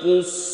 تقص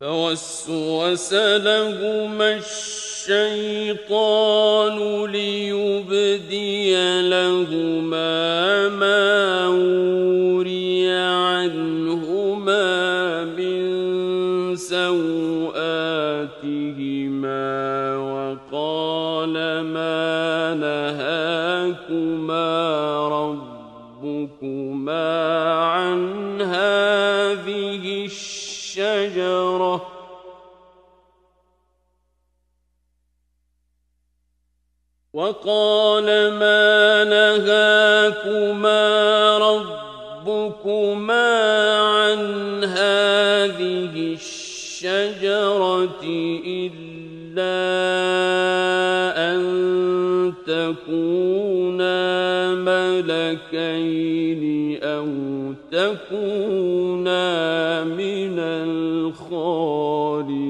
فوسوس لهما الشيطان ليبدي لهما ما وري عنهما من سوآتهما وقال ما نهاكما وقال ما نهاكما ربكما عن هذه الشجرة إلا أن تكونا ملكين أو تكونا من الخالدين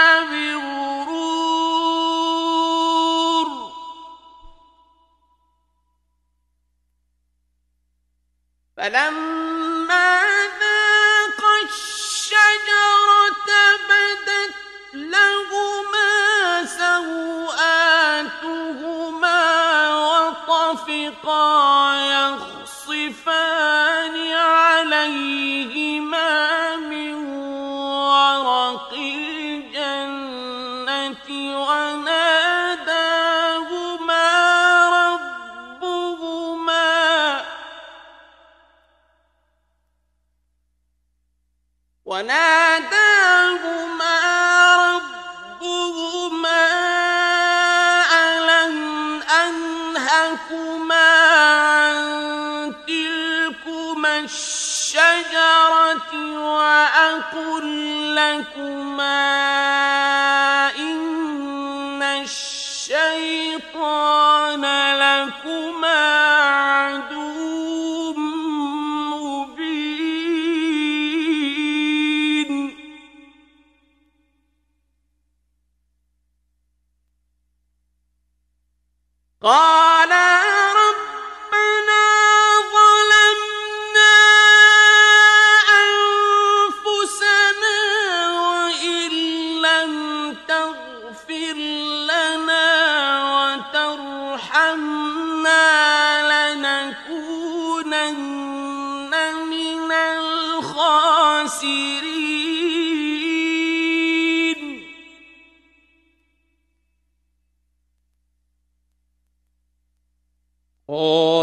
لكما إن الشيطان لكما عدو مبين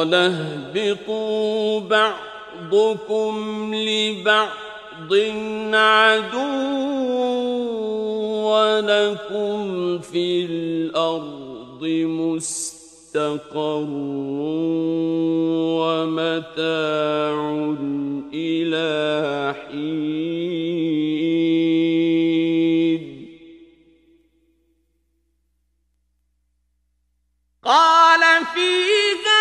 قال اهبطوا بعضكم لبعض عدو ولكم في الأرض مستقر ومتاع إلى حين. قال فيها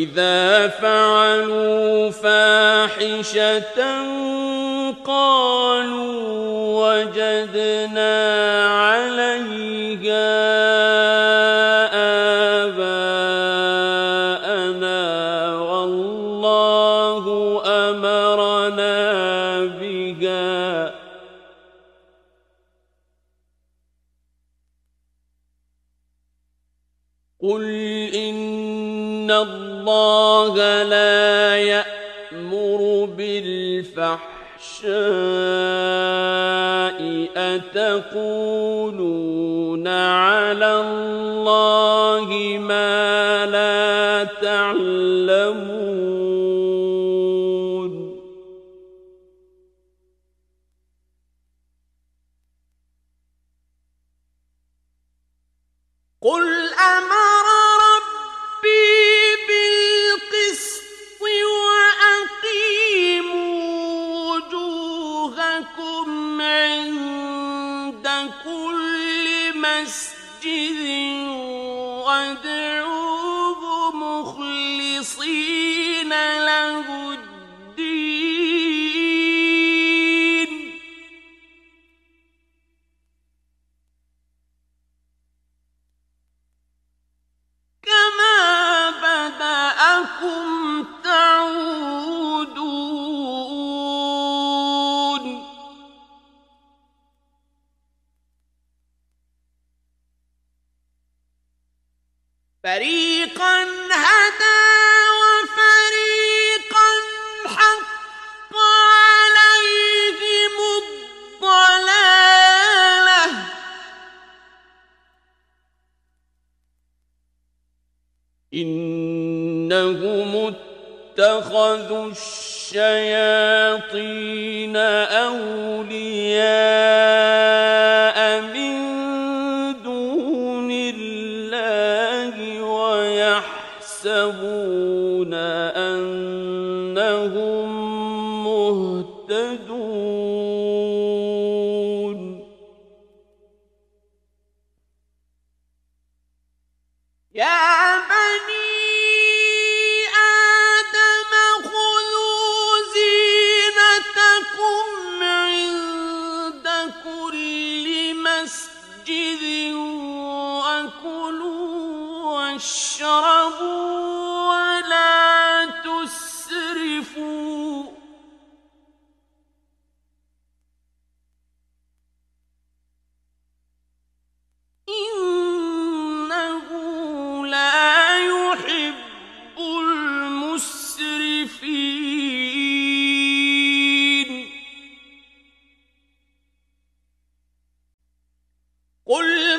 وإذا قل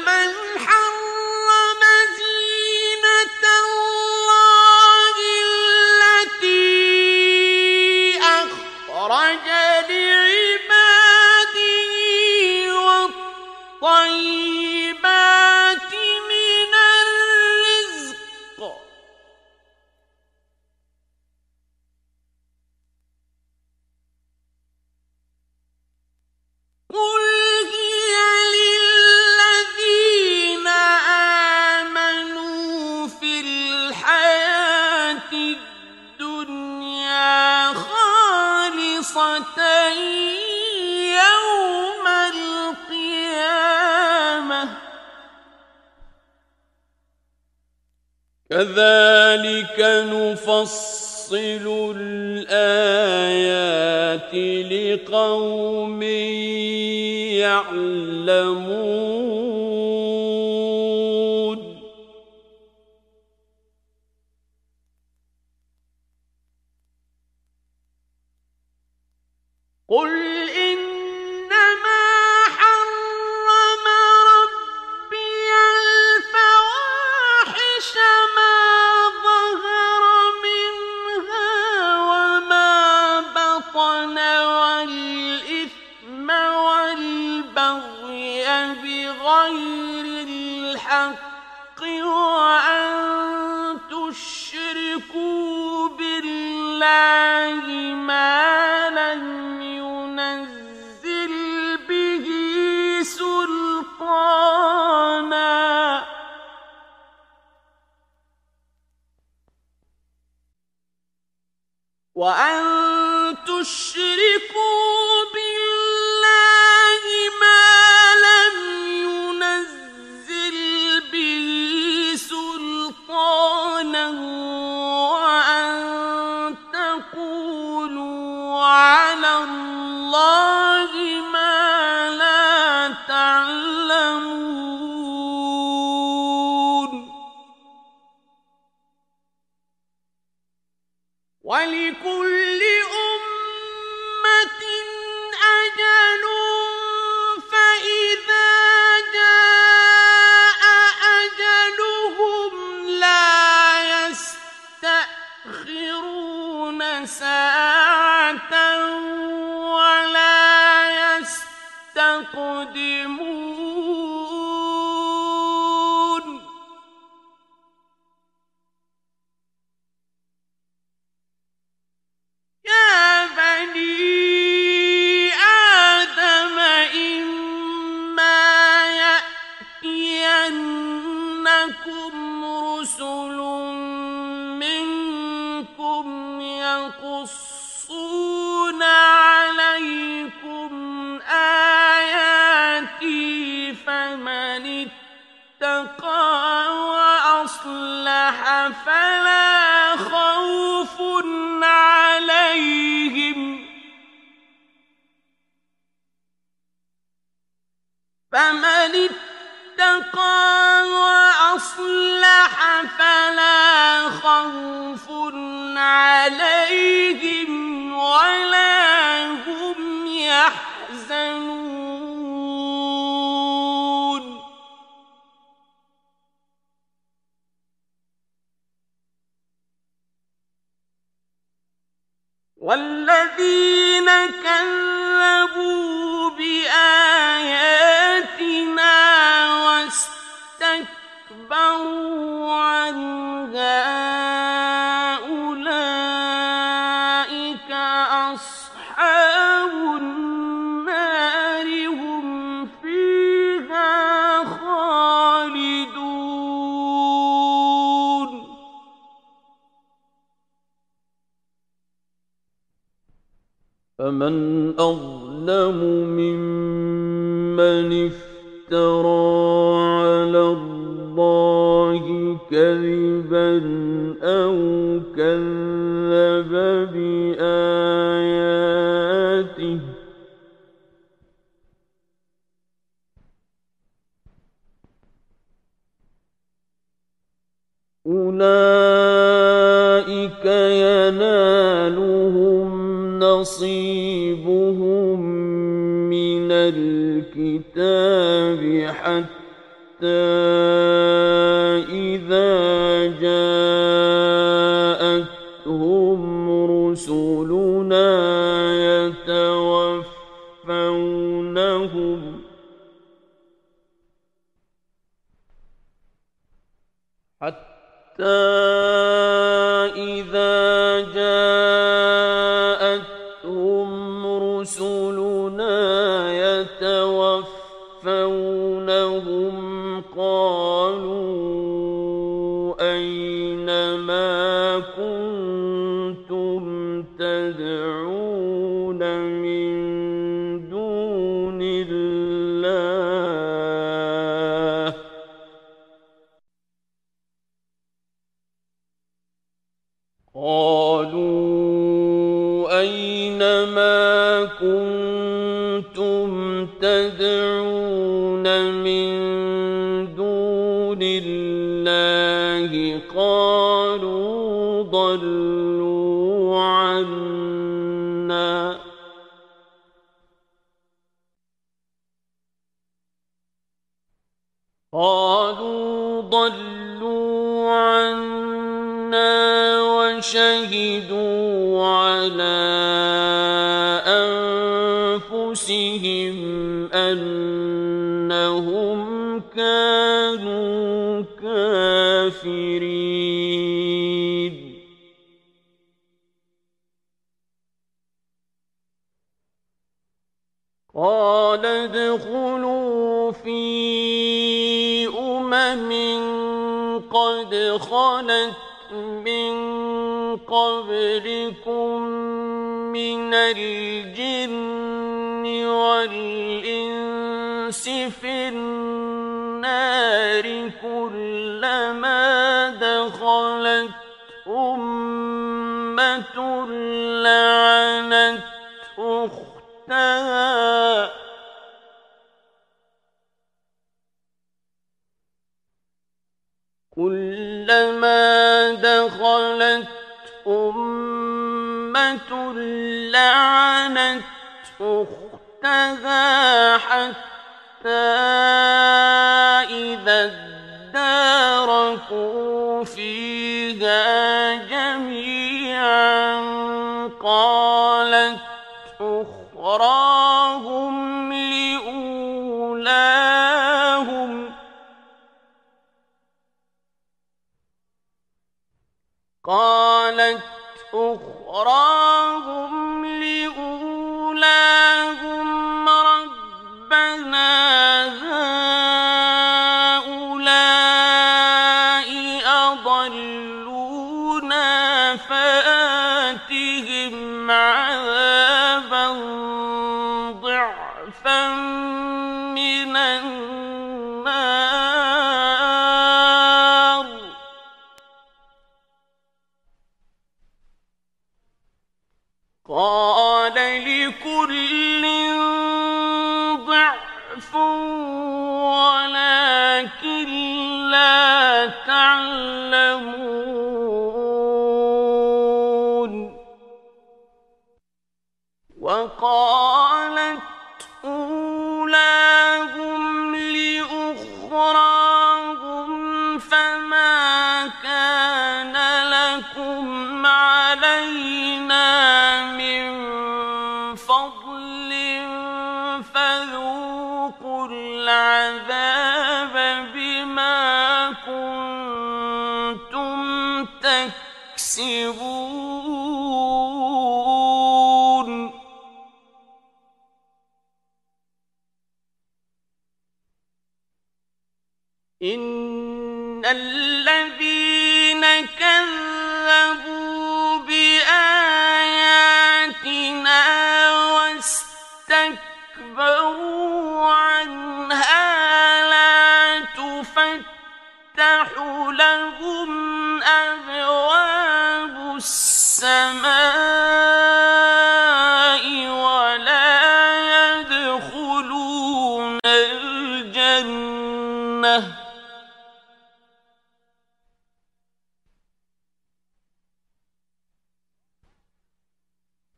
ينالهم نصيبهم من الكتاب حتى إذا جاءتهم رسلنا يتوفونهم حتى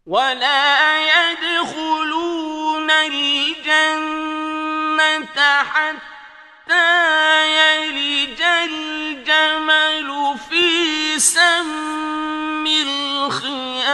ولا يدخلون الجنة حتى يلج الجمل في سم الخيام.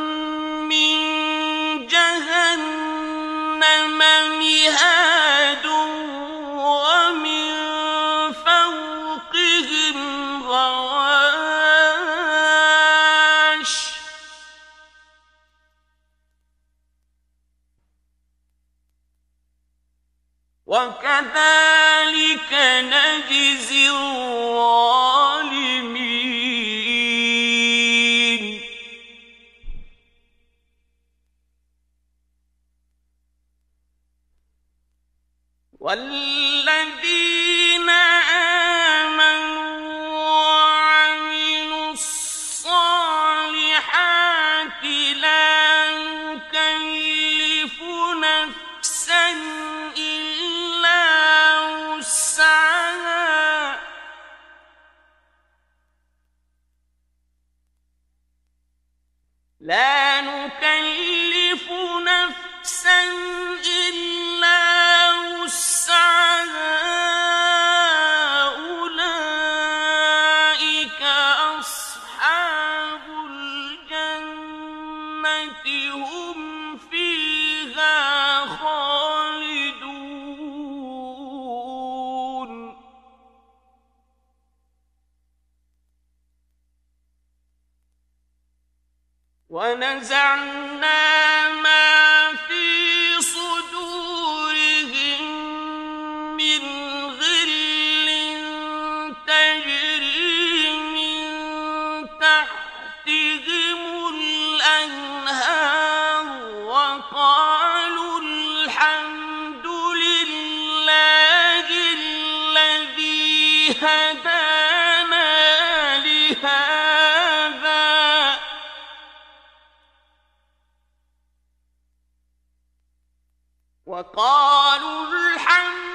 وكذلك نجزي الظالمين. والذين آمنوا وقالوا الحمد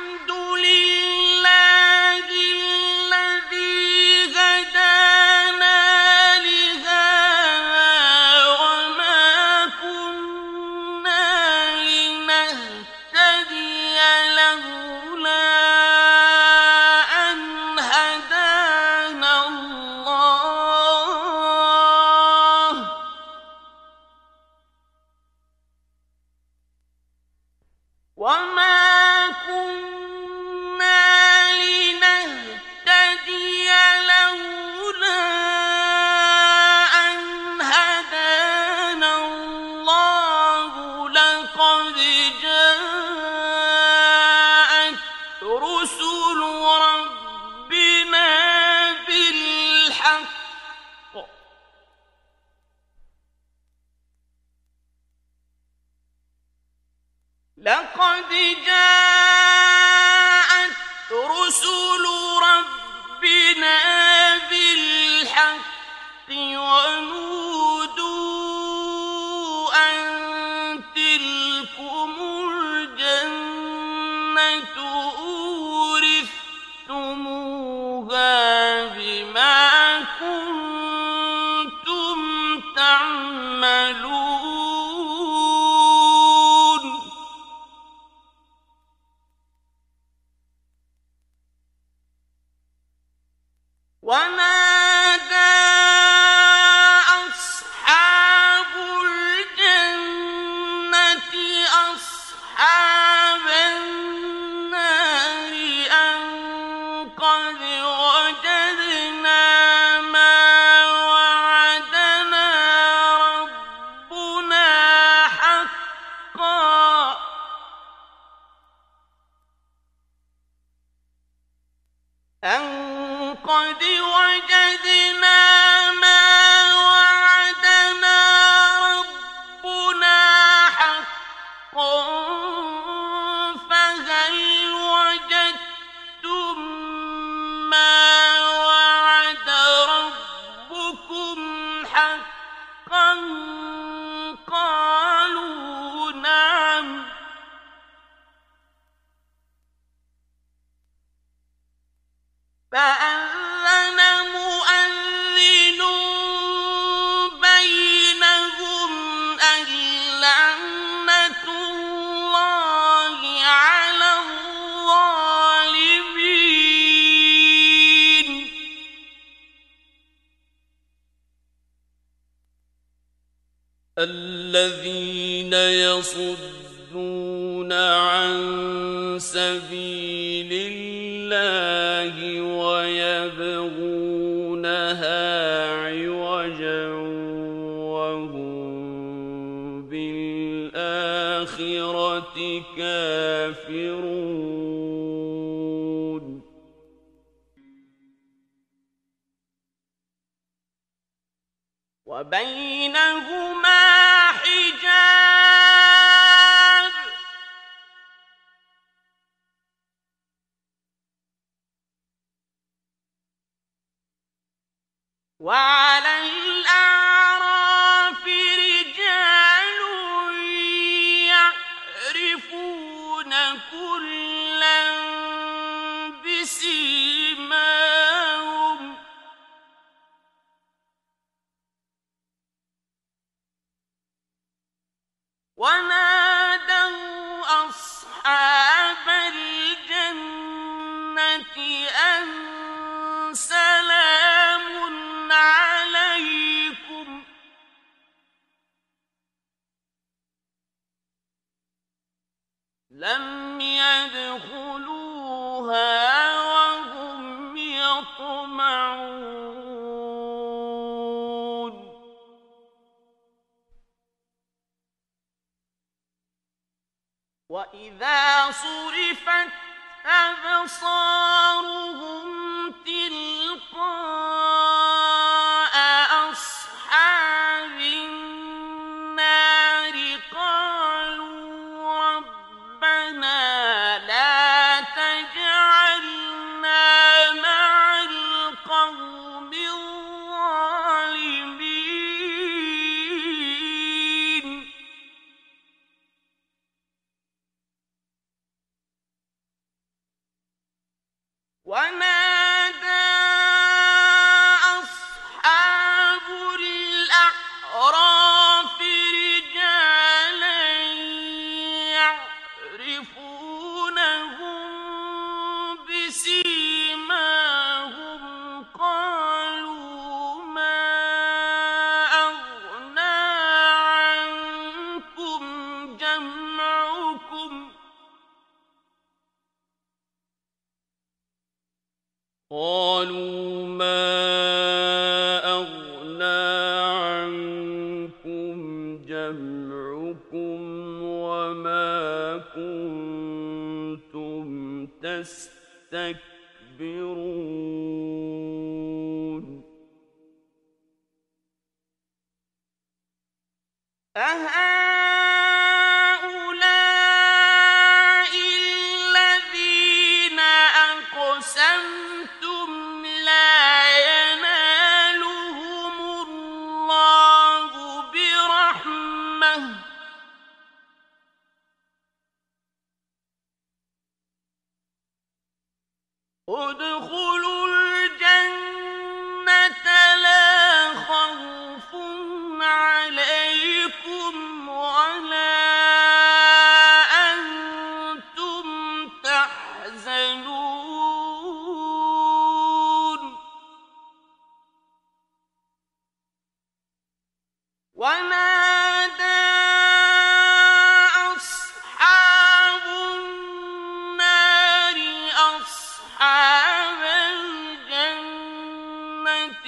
أن قد يصدون عن سبيل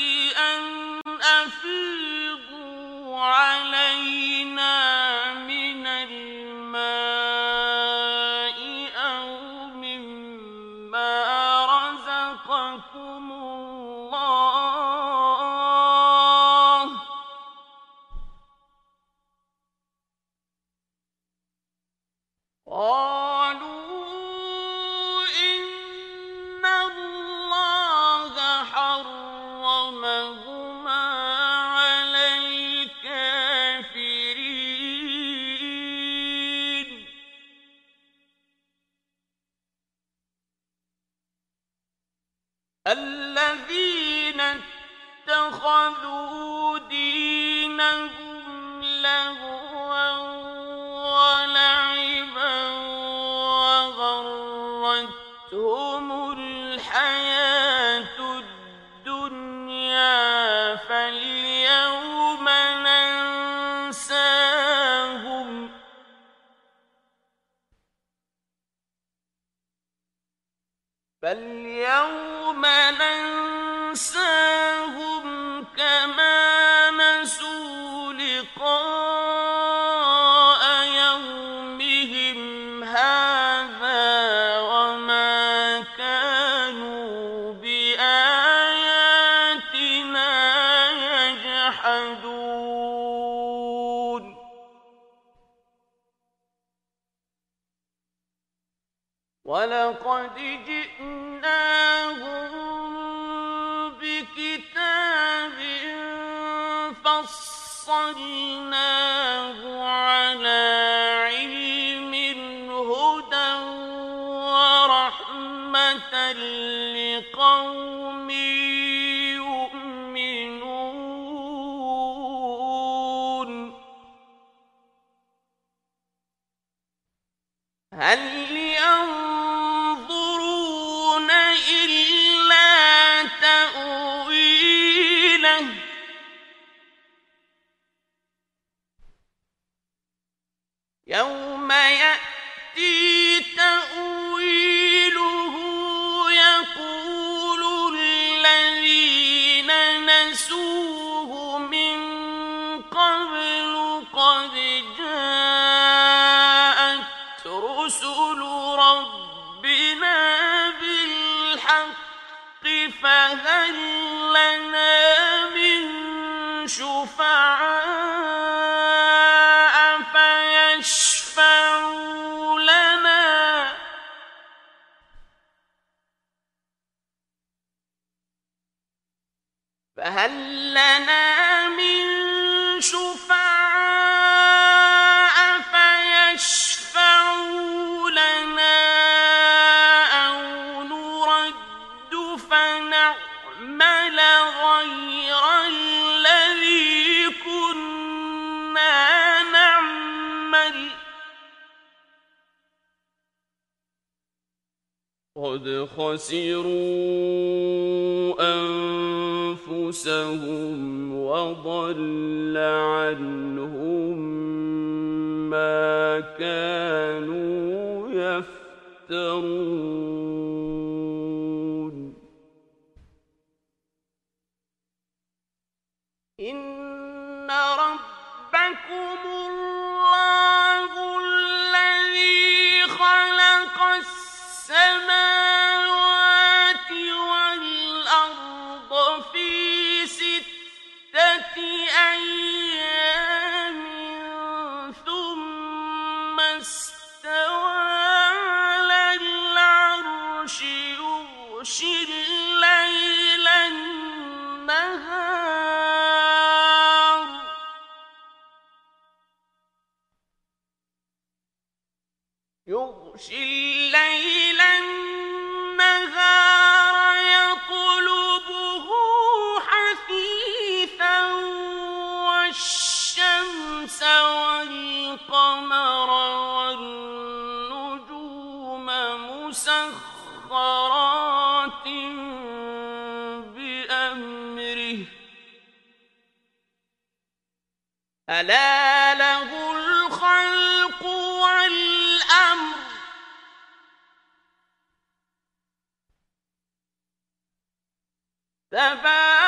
أن تبارك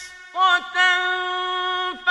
من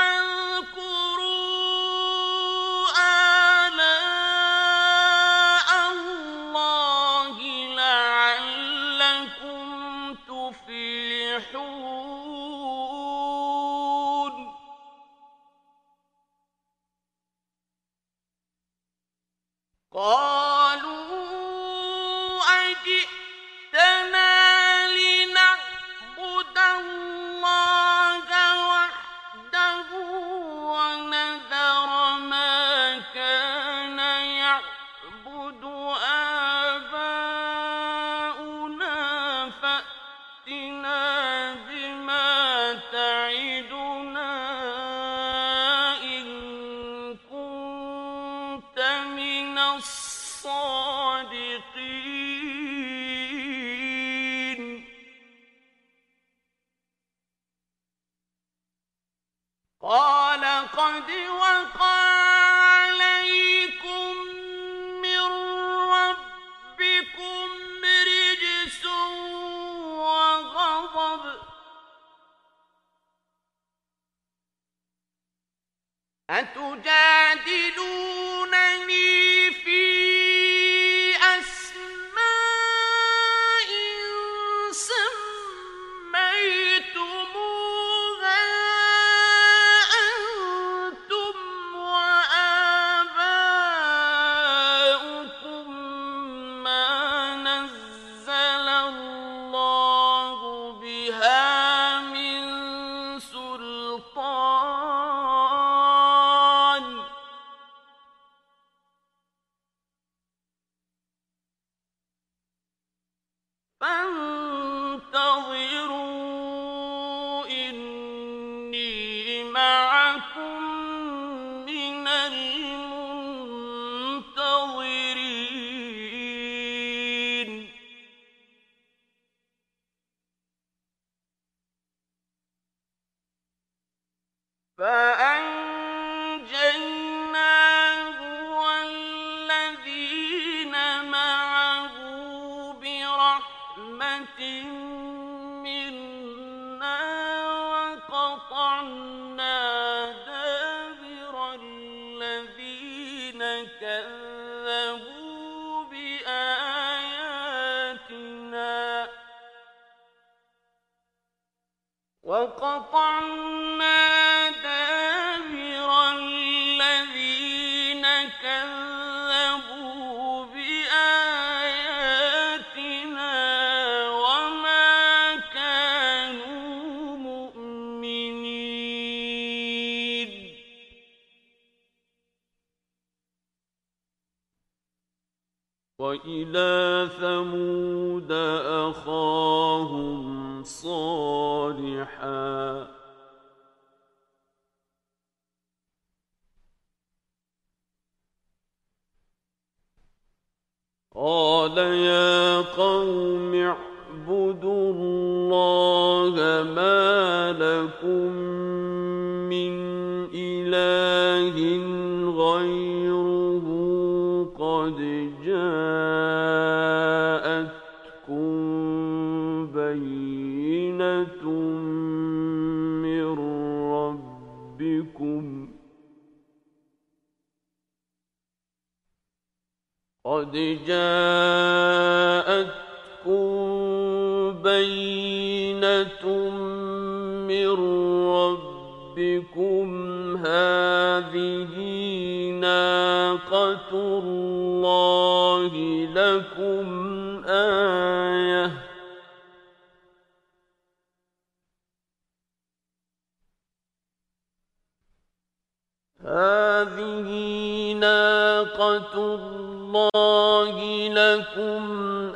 ناقة الله لكم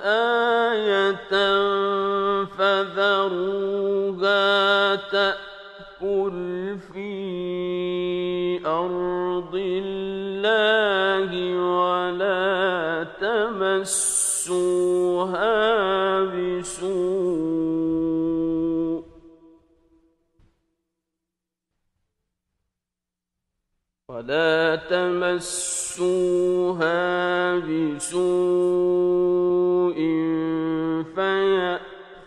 آية فذروها تأكل في أرض الله ولا تمسوها ولا تمسوها بسوء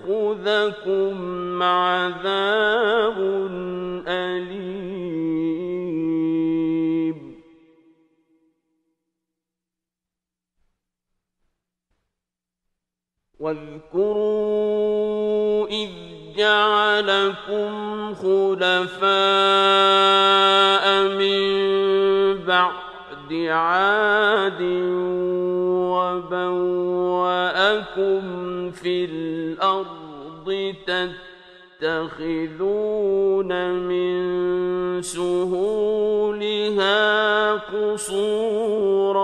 فيأخذكم عذاب أليم واذكروا إذ جعلكم خلفاء من بعد عاد وبوأكم في الأرض تتخذون من سهولها قصورا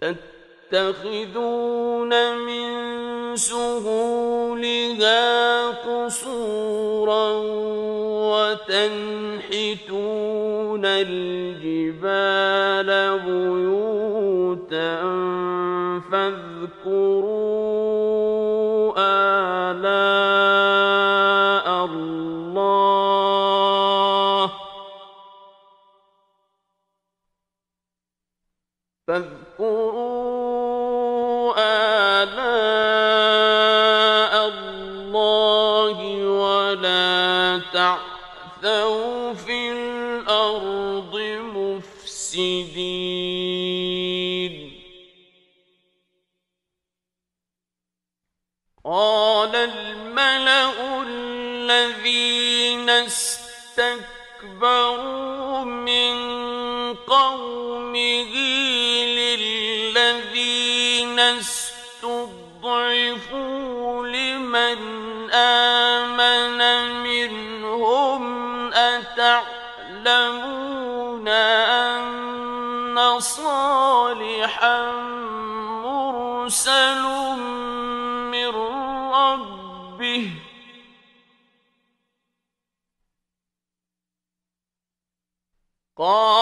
تتخذون من سهولها قصورا وتنحتون الجبال استكبروا من قومه للذين استضعفوا لمن آمن منهم أتعلمون أن صالحا مرسل قال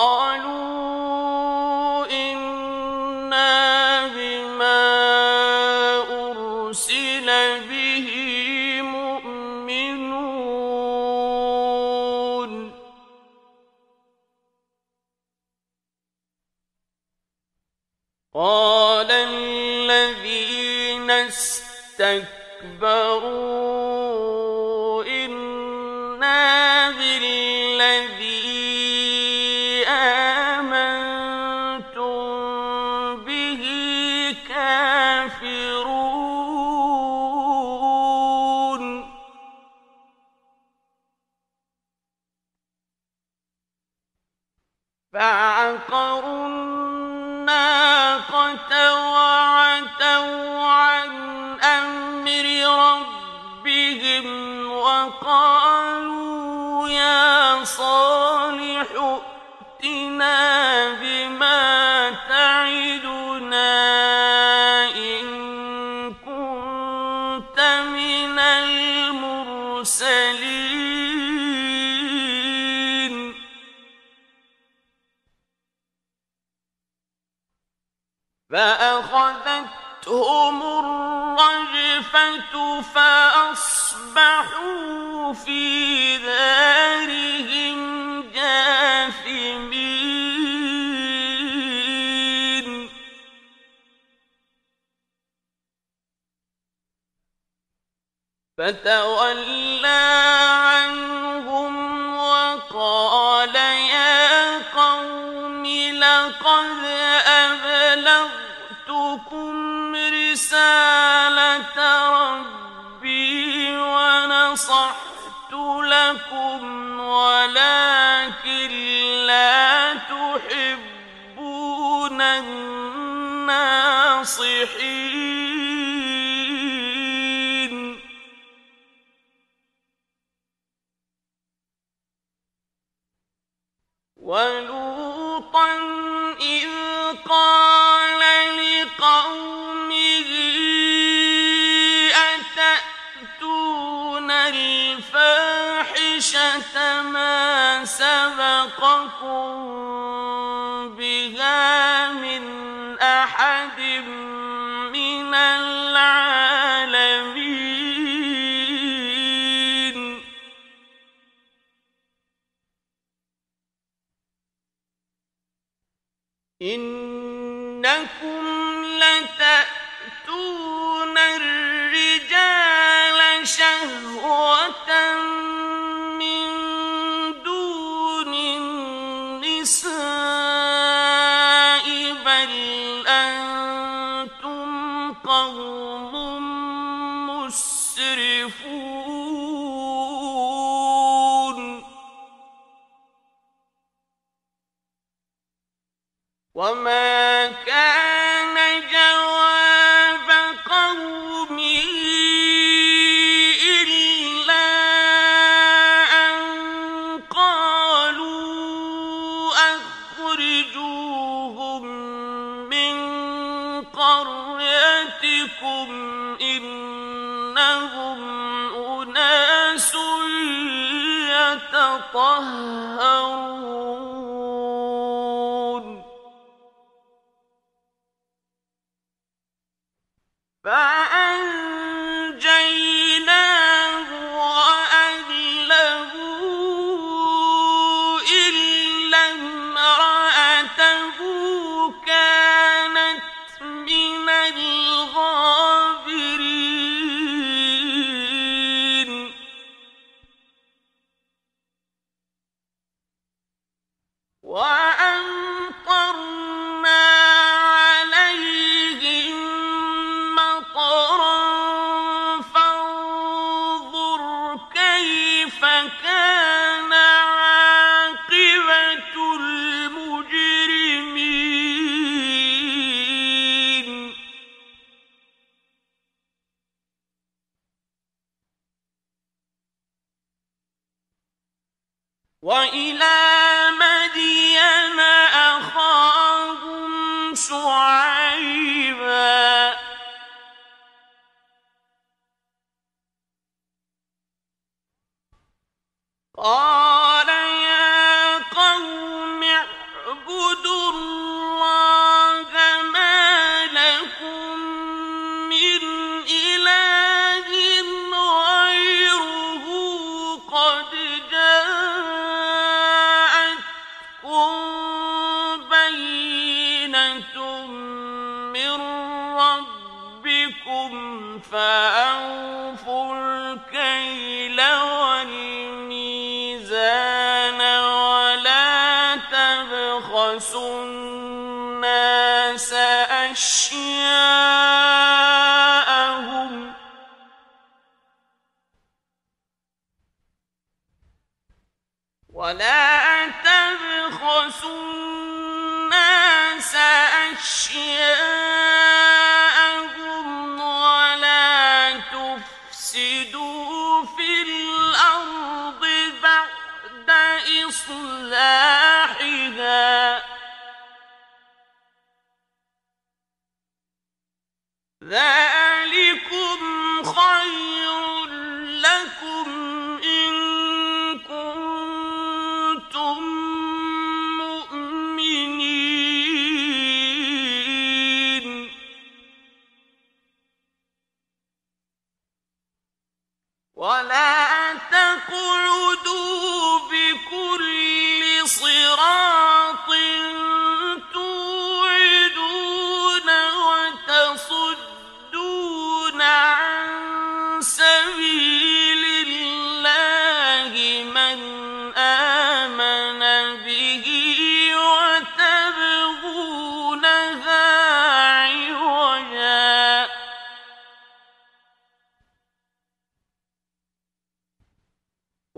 فَأَصْبَحُوا فِي دَارِهِمْ جَاثِمِينَ فَتَوَلَّى عَنْهُمْ وَقَالَ يَا قَوْمِ لَقَدْ أَبْلَغْتُكُمْ رسالة ربي ونصحت لكم تحبون الناصحين. کو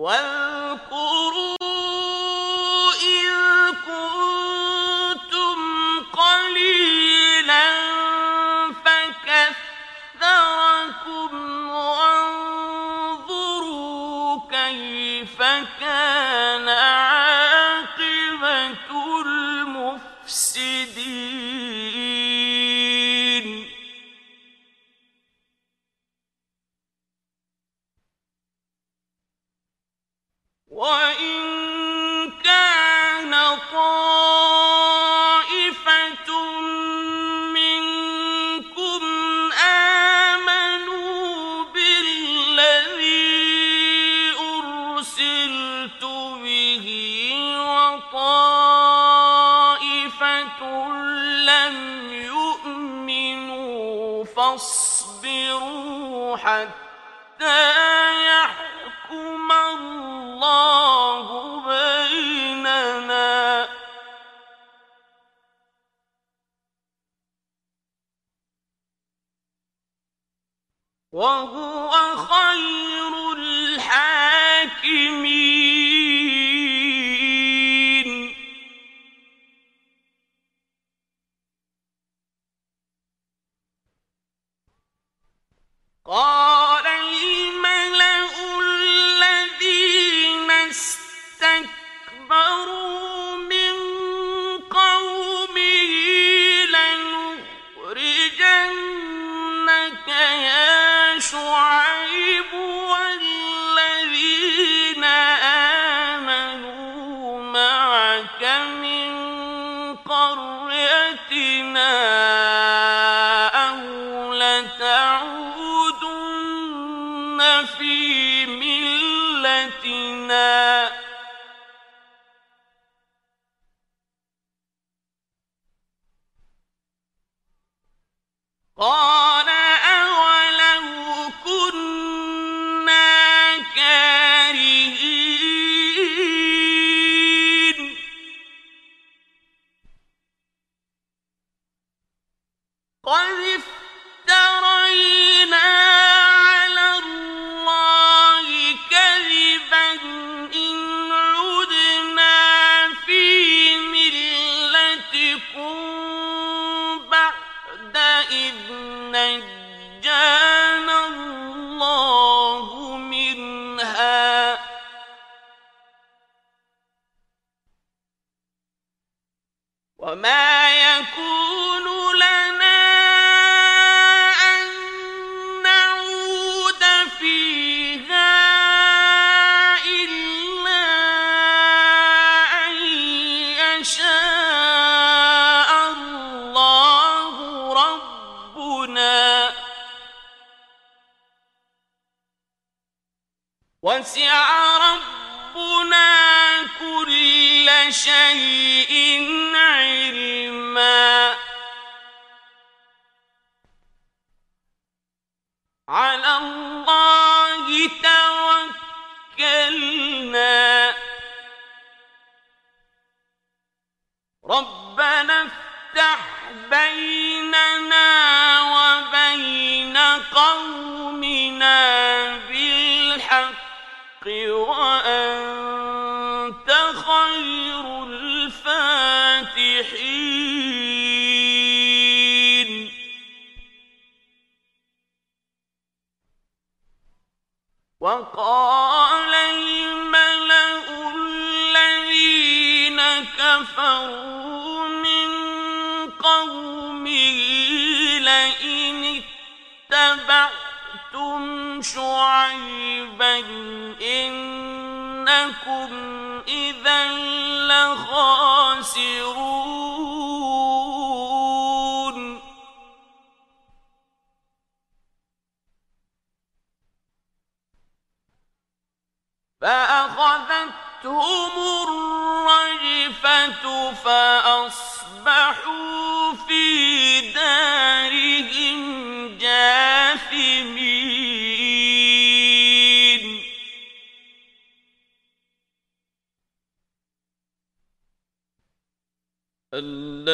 واذكروا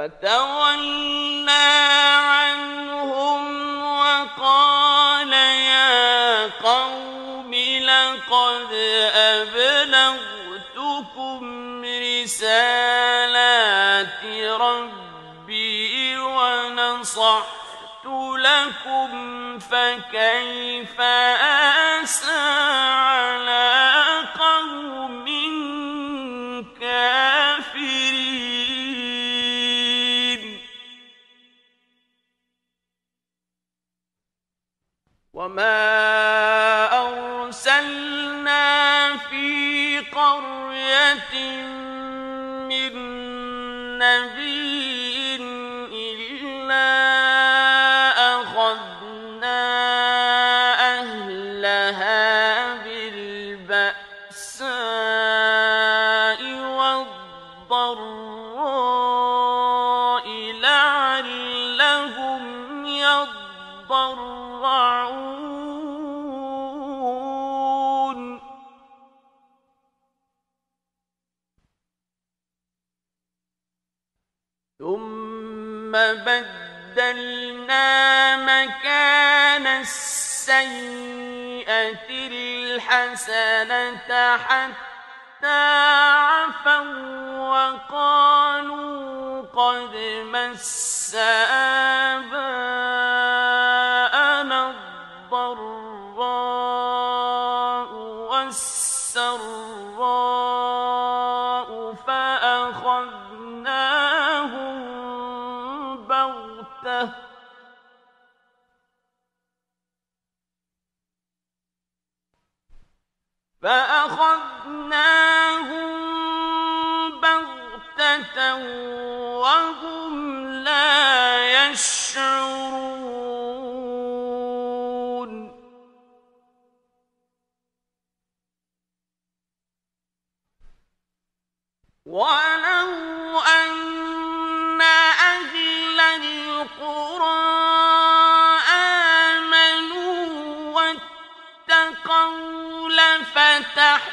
فتولى عنهم وقال يا قوم لقد أبلغتكم رسالات ربي ونصحت لكم فكيف آسى على وما أرسلنا في قرية من نبي السيئة الحسنة حتى عفوا وقالوا قد مس آباءنا فأخذناهم بغتة وهم لا يشعرون ولو أن أهل القرى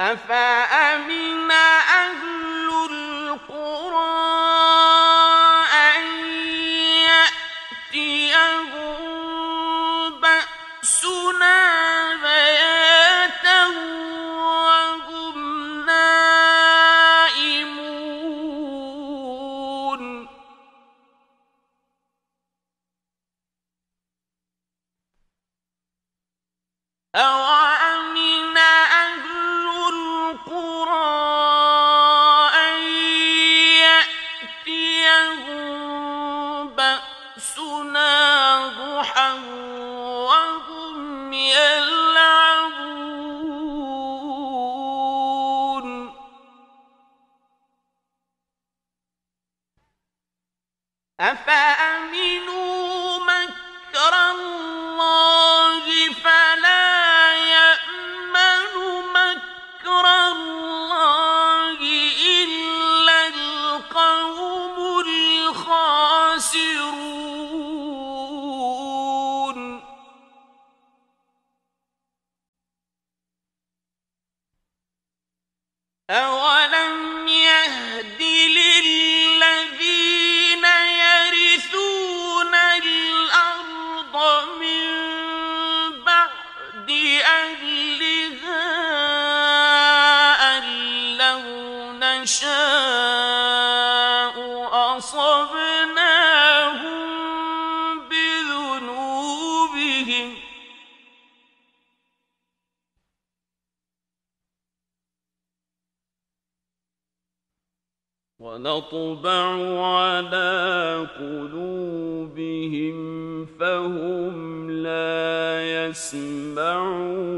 أَفَأَنْتَ أو وَتَطْبَعُ عَلَى قُلُوبِهِمْ فَهُمْ لَا يَسْمَعُونَ.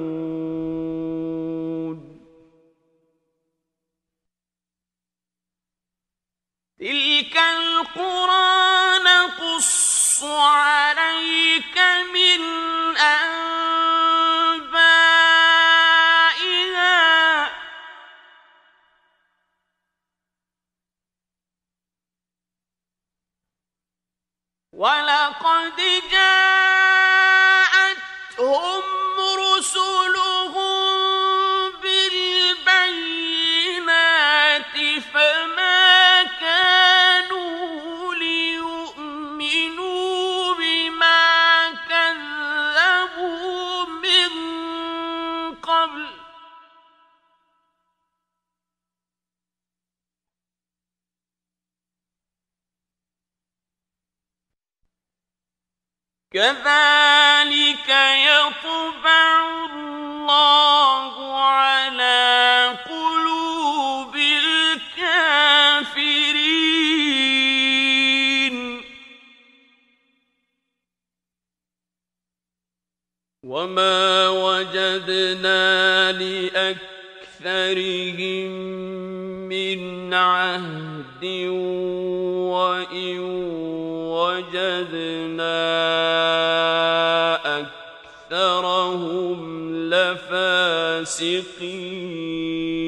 تِلْكَ الْقُرَى نَقُصُّ عَلَيْكَ مِنْ أَنْبَاءِ وَلَقَدْ جَاءَتْهُمْ رُسُلُهُمْ كذلك يطبع الله على قلوب الكافرين. وما وجدنا لأكثرهم من عهد فاسقين.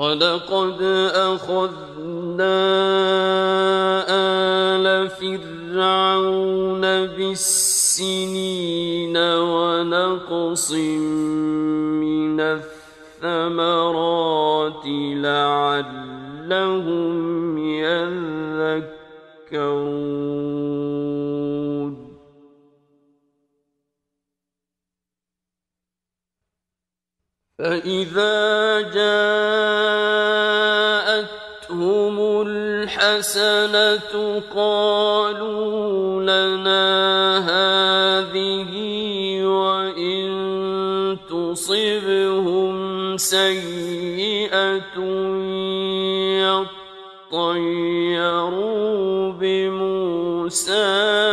ولقد أخذنا آل فرعون بالسنين ونقص من الثمرات لعلهم يذكرون فإذا جاءتهم الحسنة قالوا لنا هذه وإن تصبهم سيئة يطيروا بموسى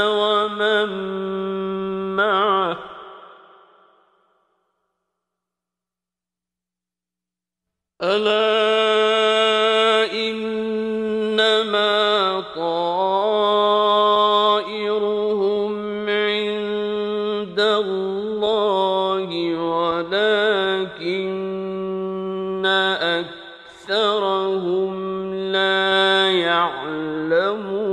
ومن ألا إنما طائرهم عند الله ولكن لا يعلمون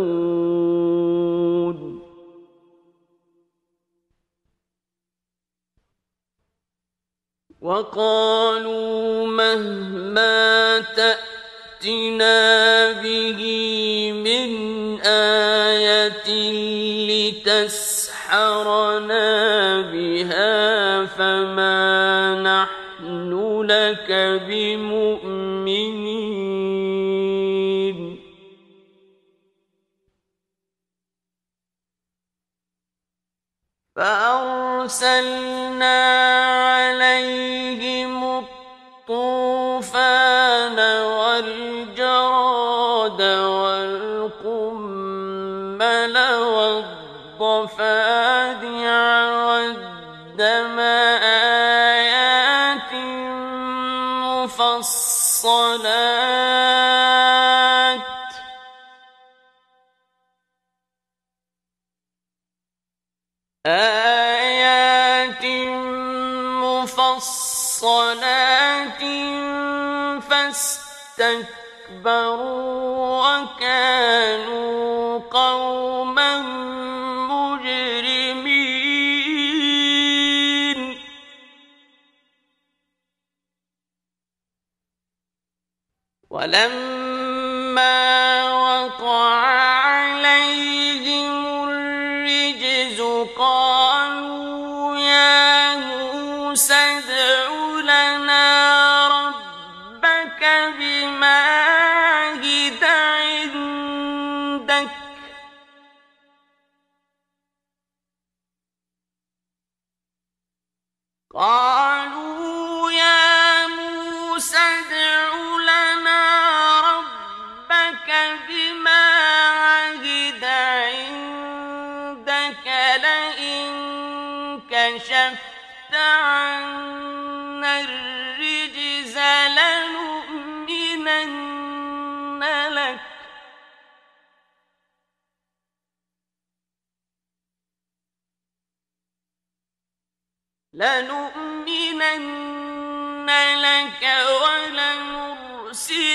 به من آية لتسحرنا بها فما نحن لك بمؤمنين فأرسلنا عليهم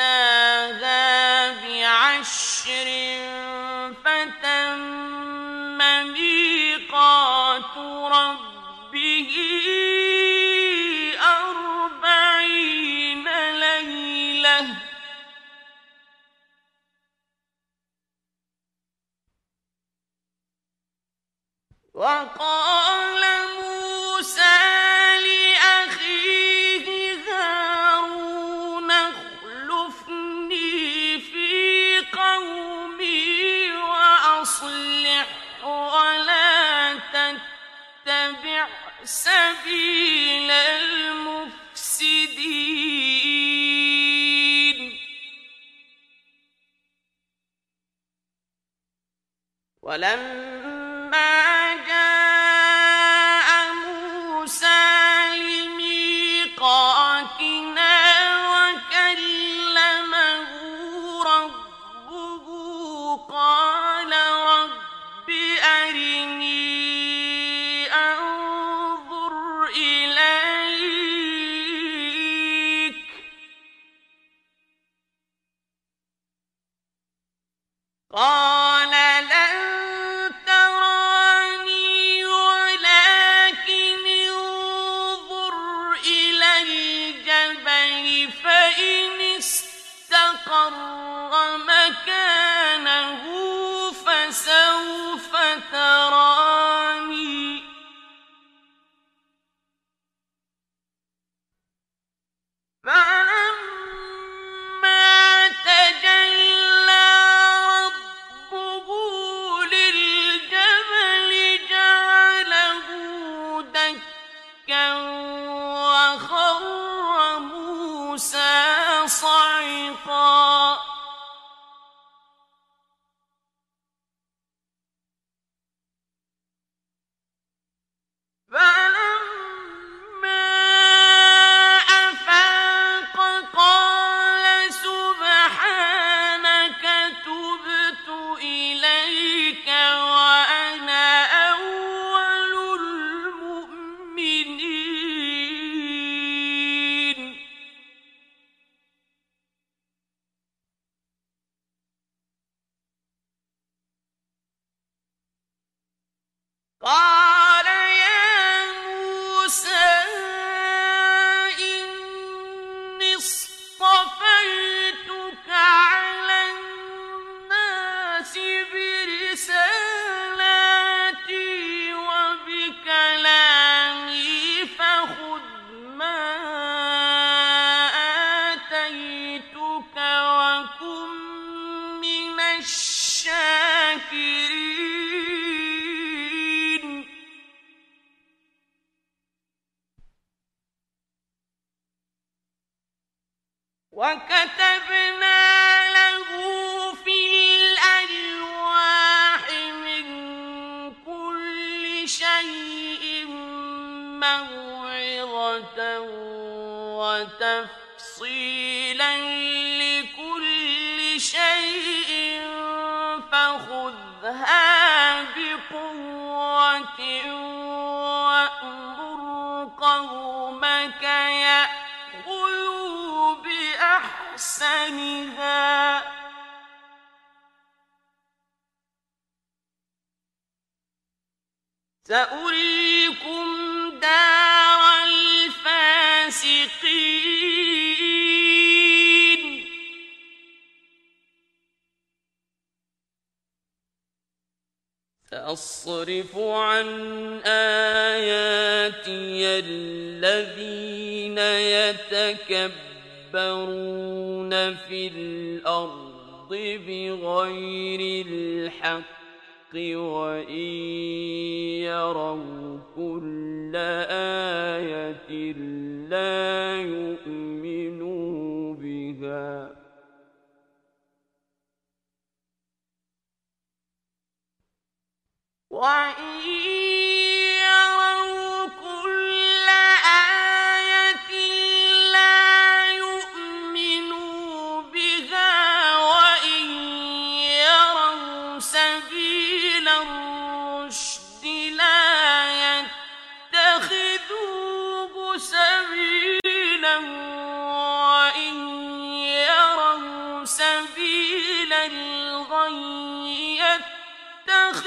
وأتممناها بعشر فتم ميقات ربه أربعين ليلة وقال ولم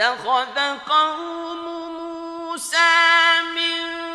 اتخذ قوم موسى من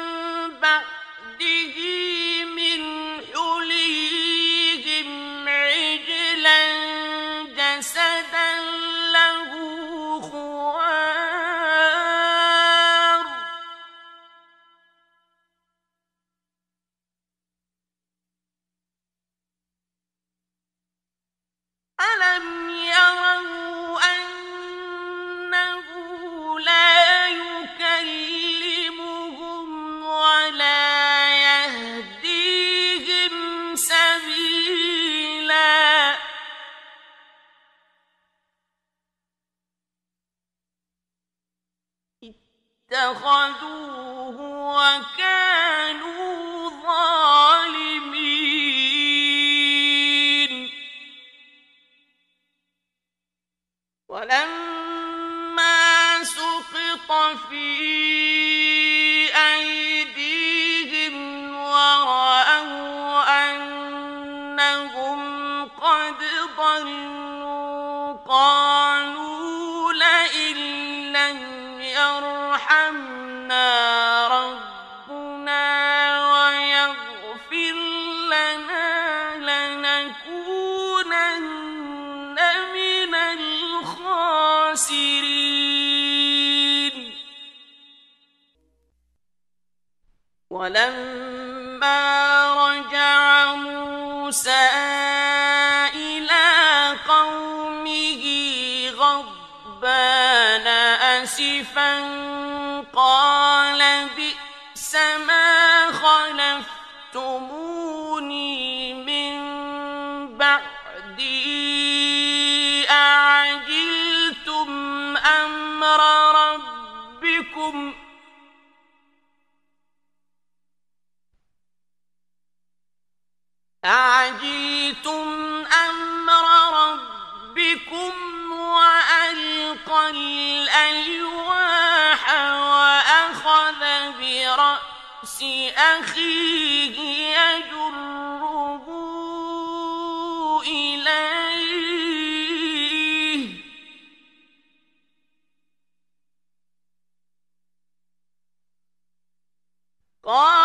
أعجلتم أمر ربكم وألقى الألواح وأخذ برأس أخيه يجره إليه قال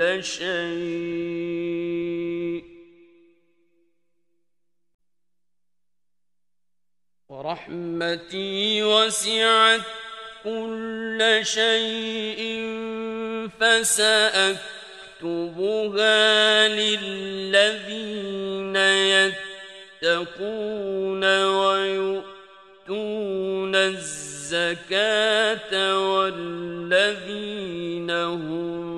كل شيء. ورحمتي وسعت كل شيء فسأكتبها للذين يتقون ويؤتون الزكاة والذين هم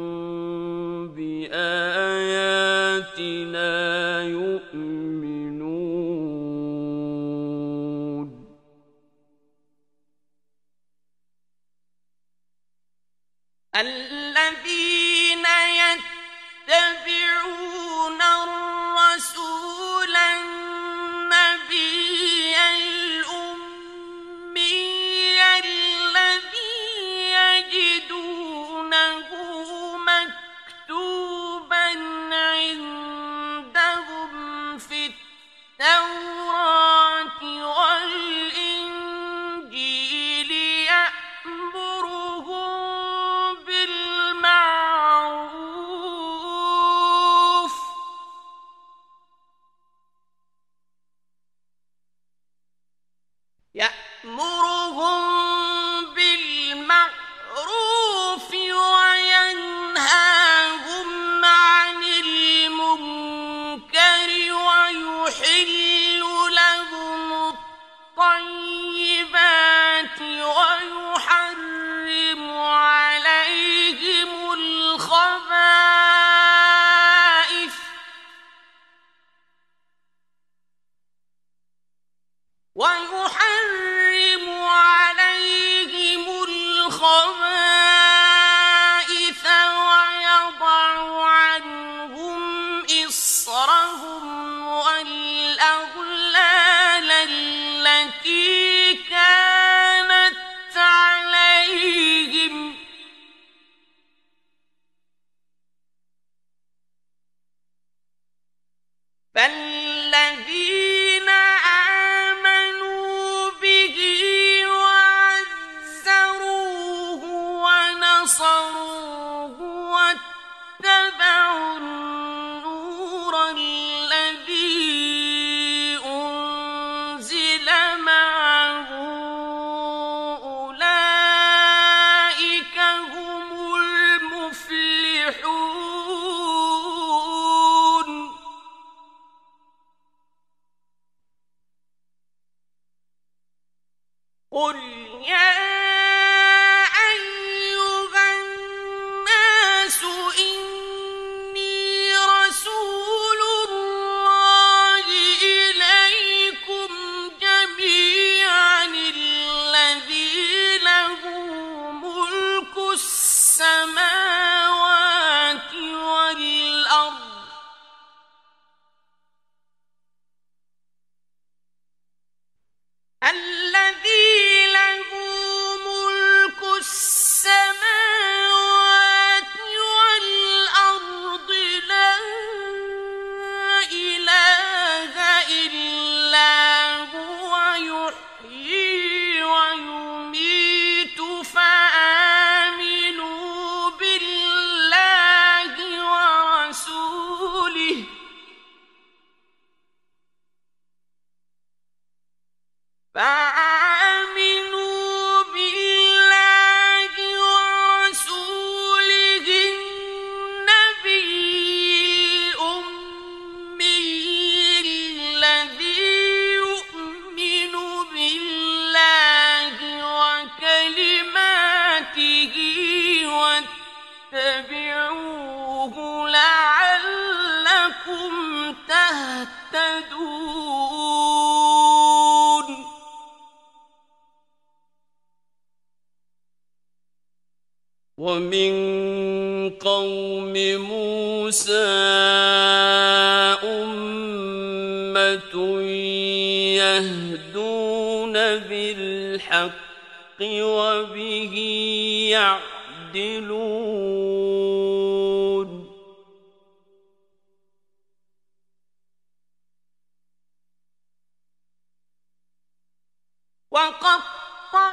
وقطعناهم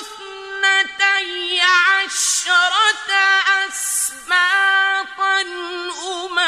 اثنتي عشرة أسباطا أمما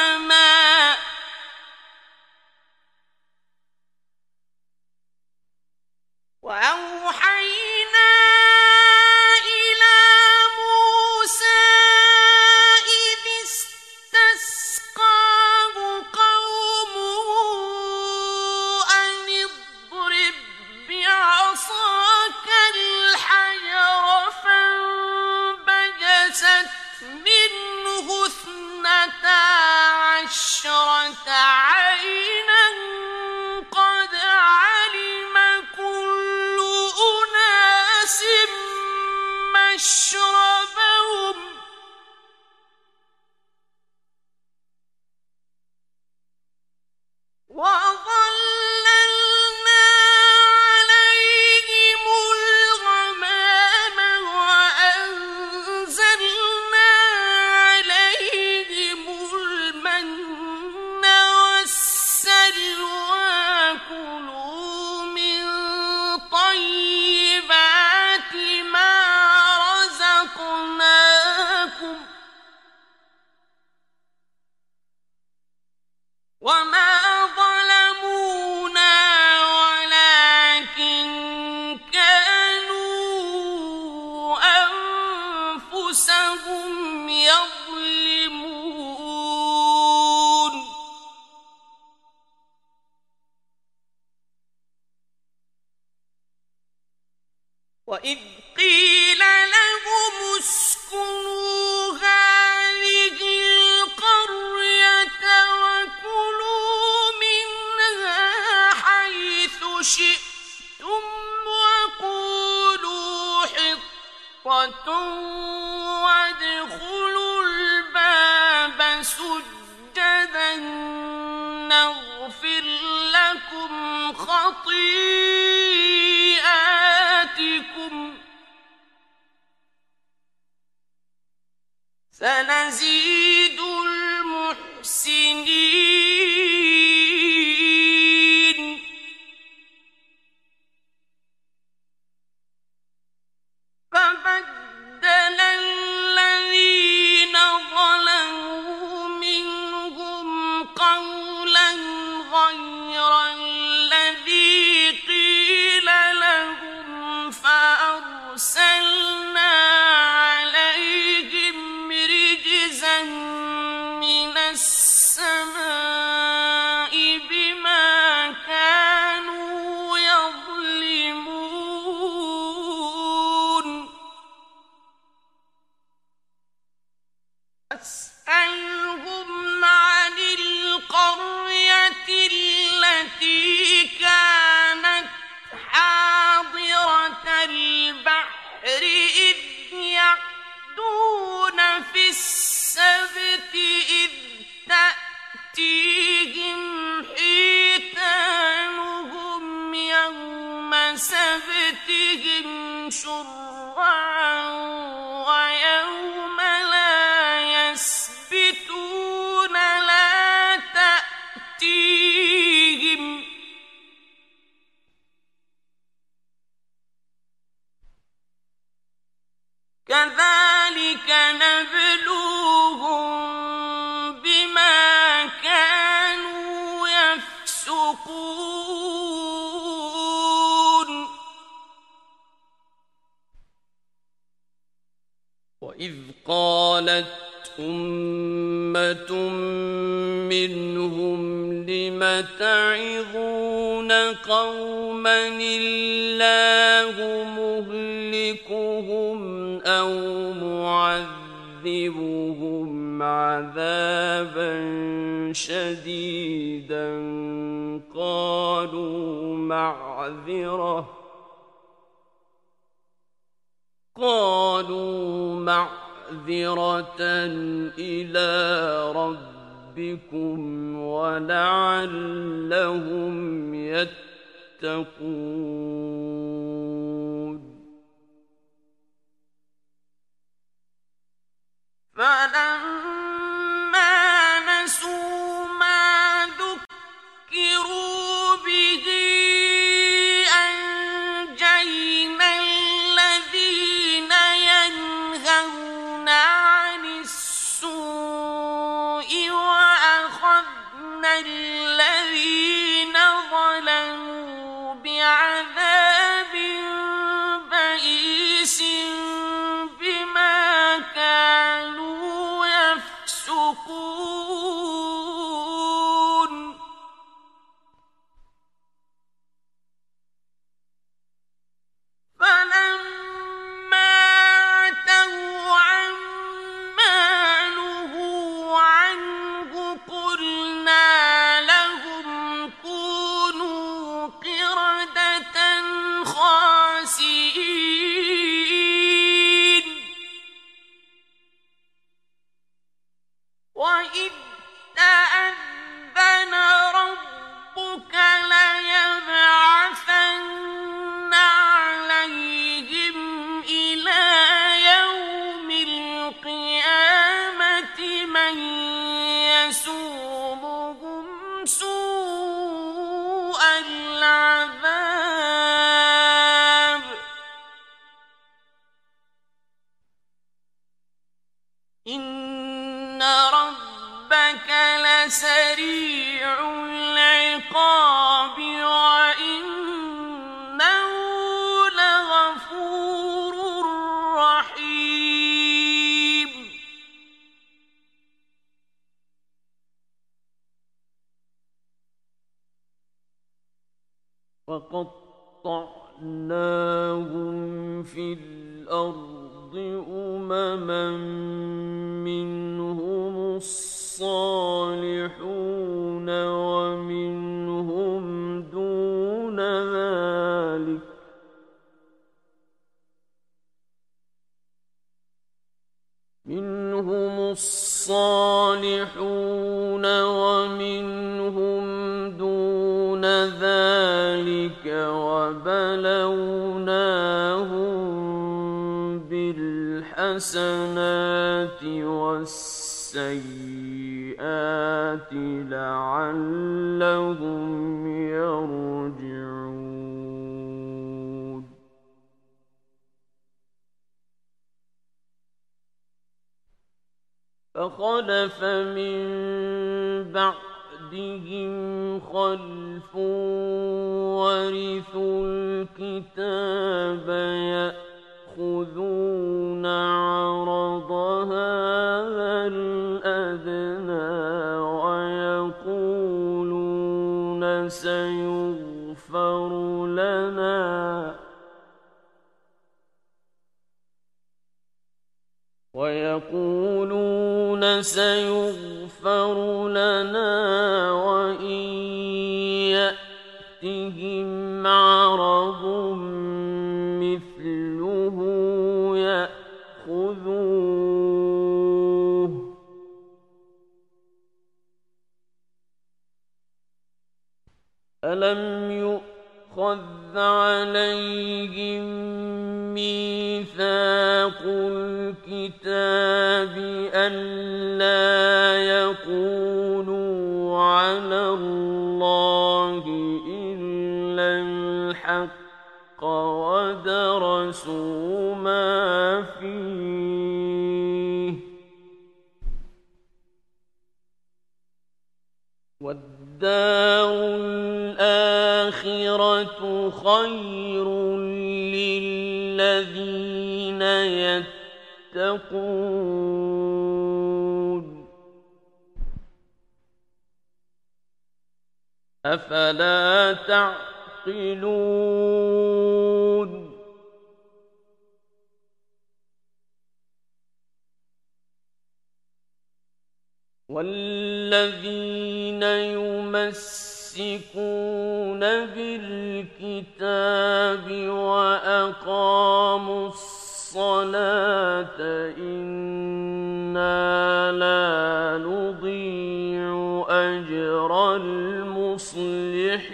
فلا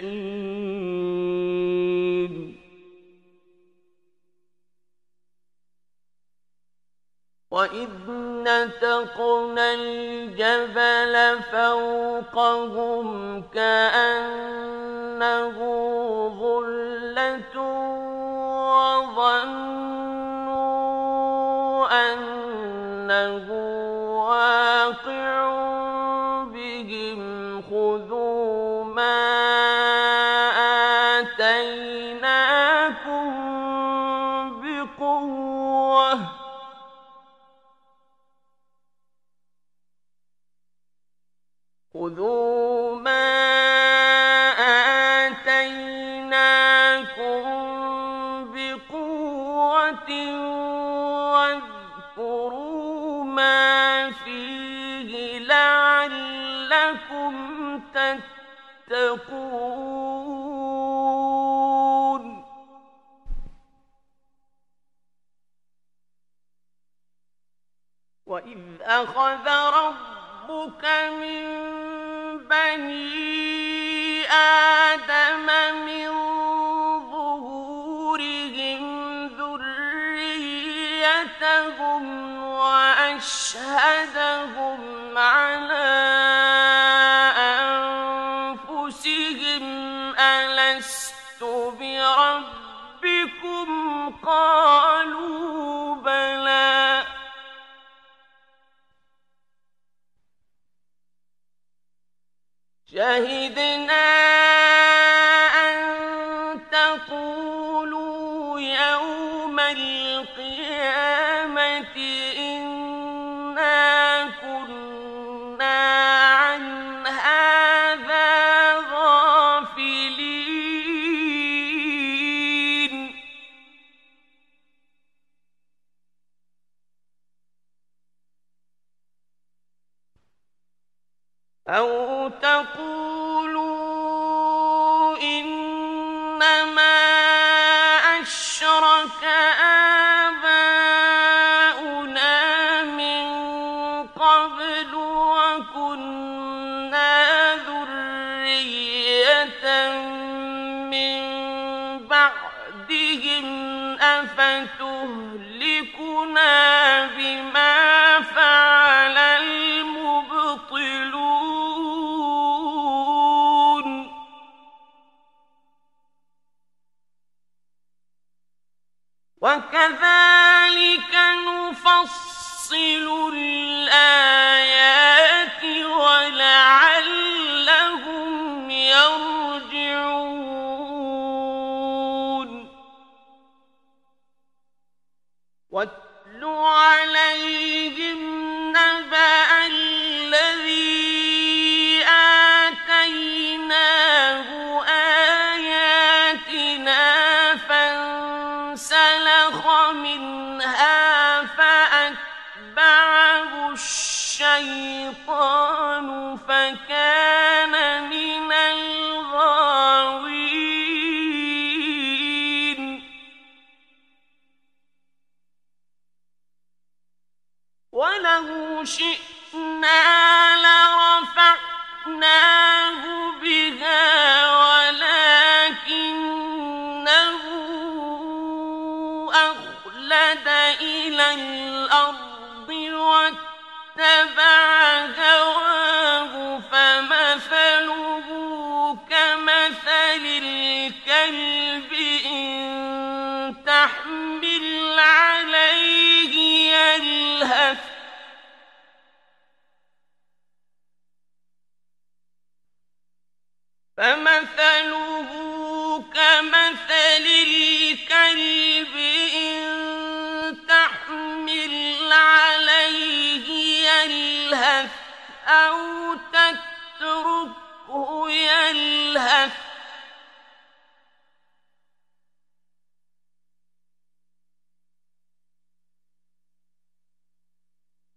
الرحيم وإذ نتقنا الجبل فوقهم كأنه أخذ ربك من بني آدم شہید نے وَكَذَلِكَ نُفَصِّلُ الْآيَاتِ وَلَعَلَّهُمْ فمثله كمثل الكلب إن تحمل عليه يلهث أو تتركه يلهث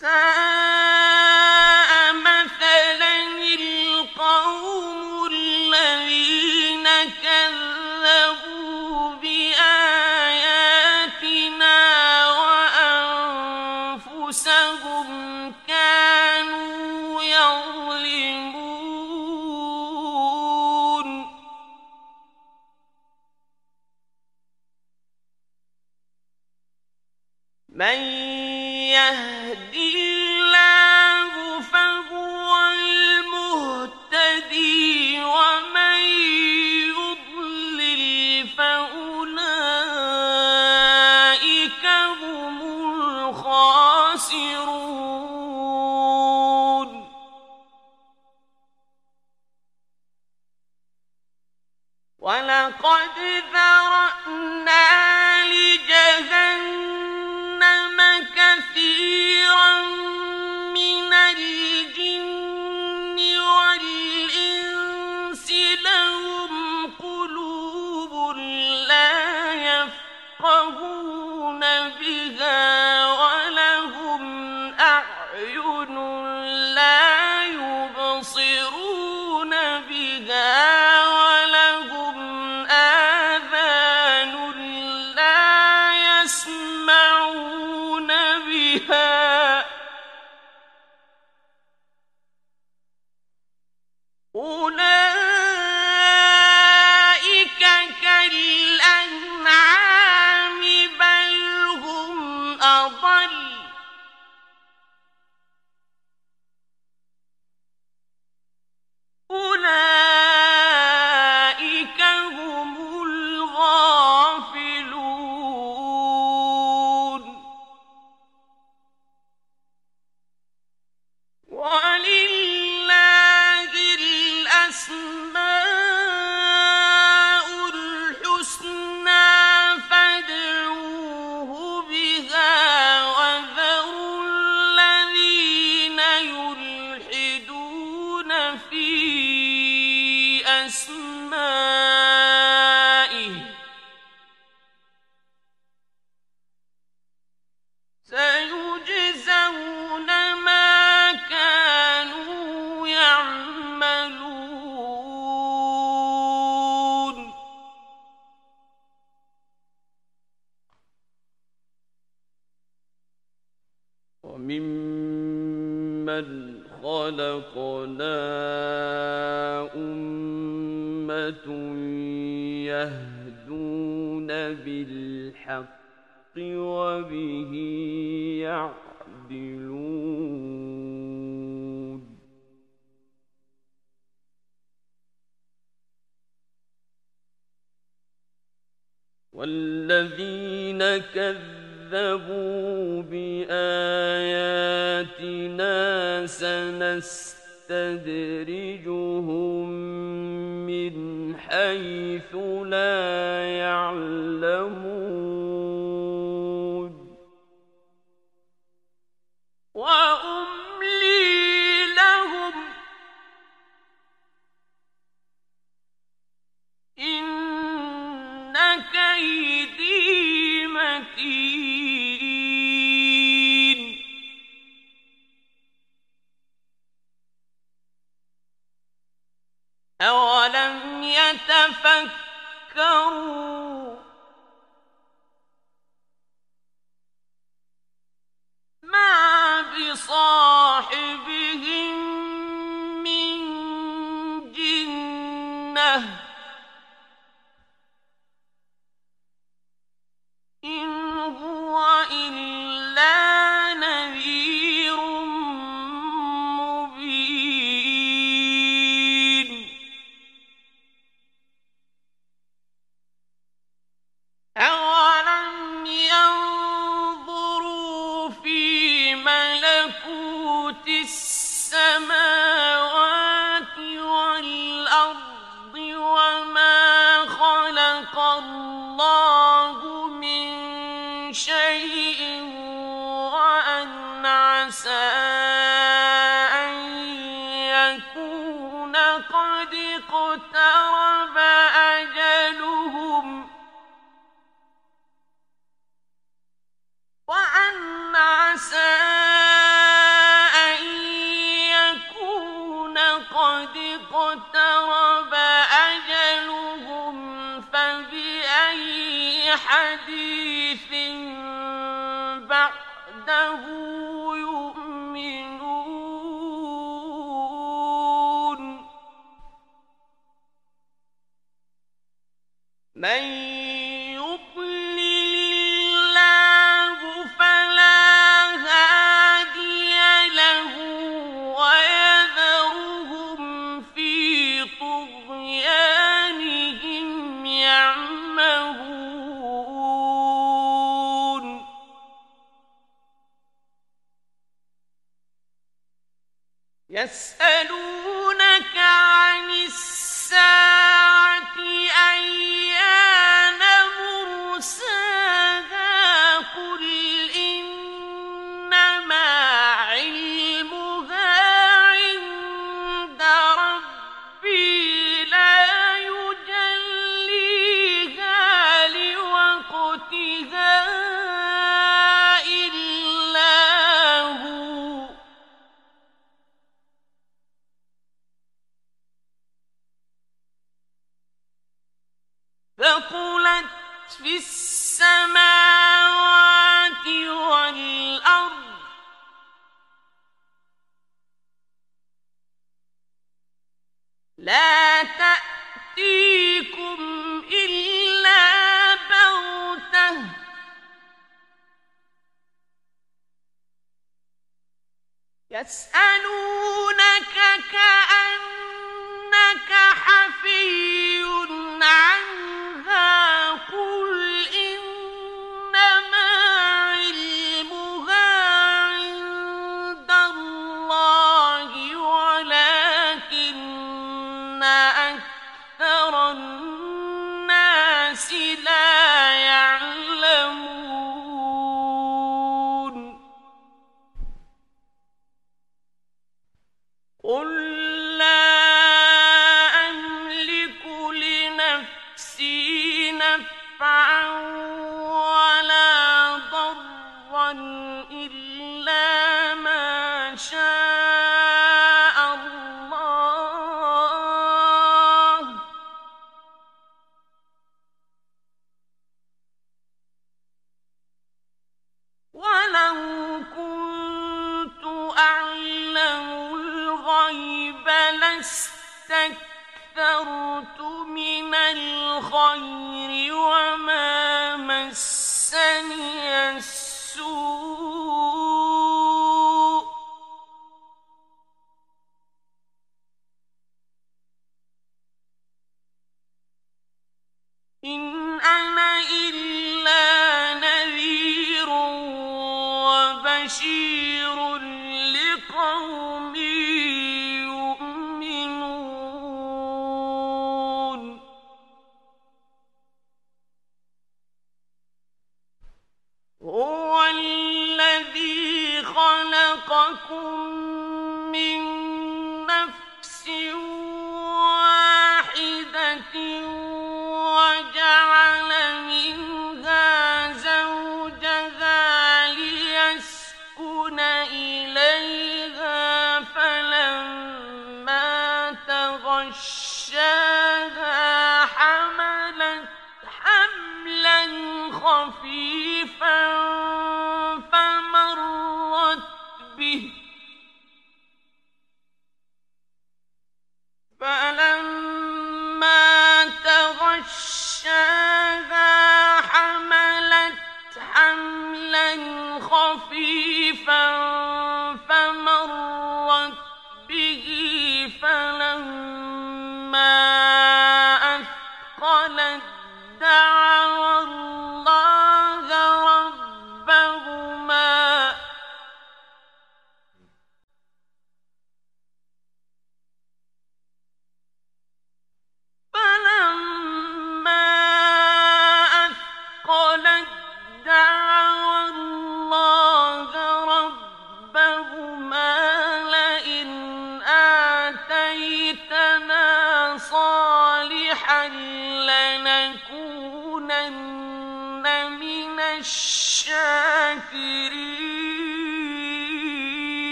سَاءَ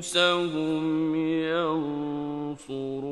أنفسهم ينصرون